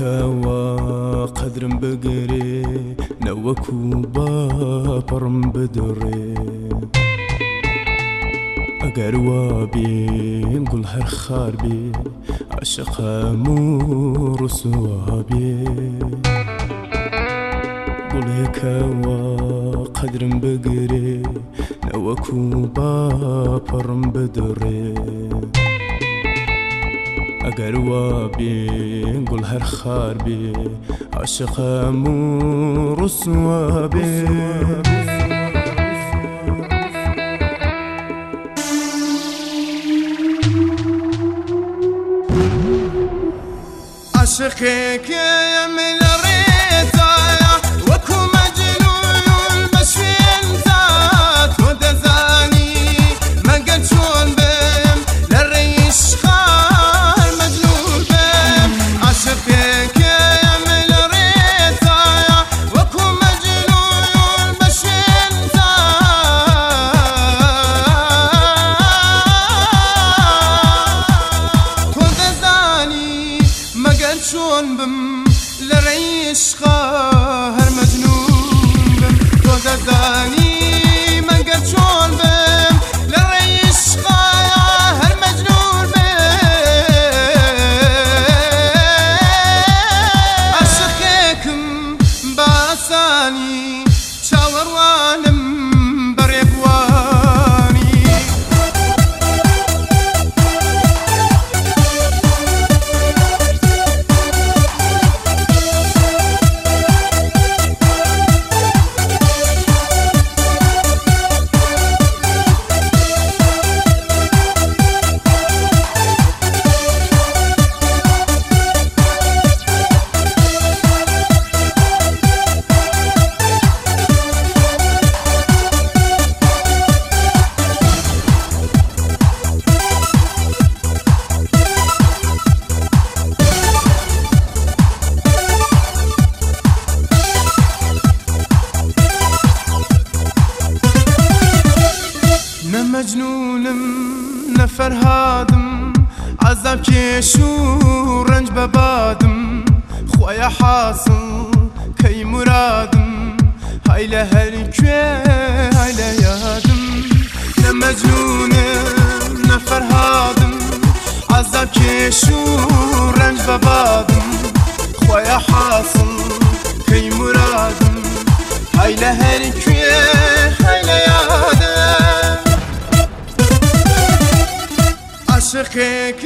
كوا قدرم بقري نوكو بابرم بدري. اگر وابي نقول هر خاربي عشق مور سوابي قول كوا قدرم بقري نوكو بابرم بدري. اگر وابي نقول هر خاربي عشق مور سوابي عشقك يا من ريتا شون بم؟ لريش خال مجنون بم. ودزاني فرهادم عذاب کێش و ڕنج بەبادم خۆیە حاصل کەی مرادم های لە هەرکوێ های لە یادم نە مەجنونم نە فەرهادم عذاب کێش و ڕنج بەبادم خۆیە حاصل کەی مرادم های لە هەرکوێ عشقك